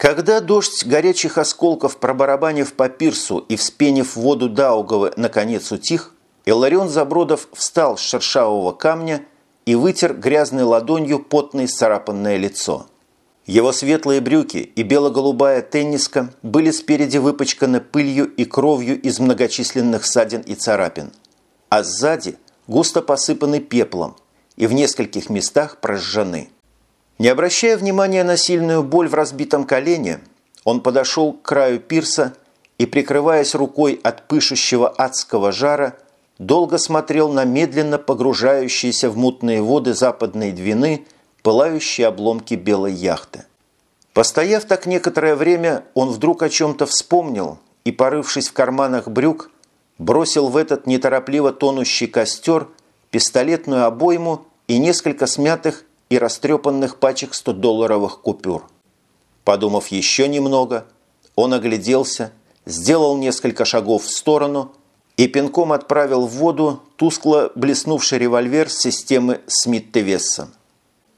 Когда дождь горячих осколков, пробарабанив по пирсу и вспенив воду Даугавы, наконец утих, Иларион Забродов встал с шершавого камня и вытер грязной ладонью потное царапанное лицо. Его светлые брюки и бело-голубая тенниска были спереди выпачканы пылью и кровью из многочисленных ссадин и царапин, а сзади густо посыпаны пеплом и в нескольких местах прожжены. Не обращая внимания на сильную боль в разбитом колене, он подошел к краю пирса и, прикрываясь рукой от пышущего адского жара, долго смотрел на медленно погружающиеся в мутные воды западной Двины пылающие обломки белой яхты. Постояв так некоторое время, он вдруг о чем-то вспомнил и, порывшись в карманах брюк, бросил в этот неторопливо тонущий костер пистолетную обойму и несколько смятых и растрепанных пачек 100-долларовых купюр. Подумав еще немного, он огляделся, сделал несколько шагов в сторону и пинком отправил в воду тускло блеснувший револьвер системы Смит-Тевесса.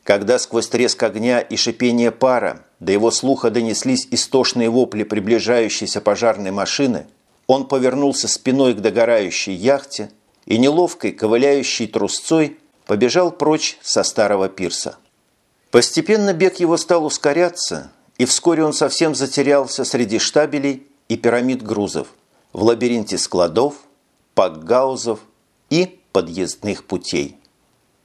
Когда сквозь треск огня и шипение пара до его слуха донеслись истошные вопли приближающейся пожарной машины, он повернулся спиной к догорающей яхте и неловкой, ковыляющей трусцой побежал прочь со старого пирса. Постепенно бег его стал ускоряться, и вскоре он совсем затерялся среди штабелей и пирамид грузов, в лабиринте складов, пакгаузов и подъездных путей.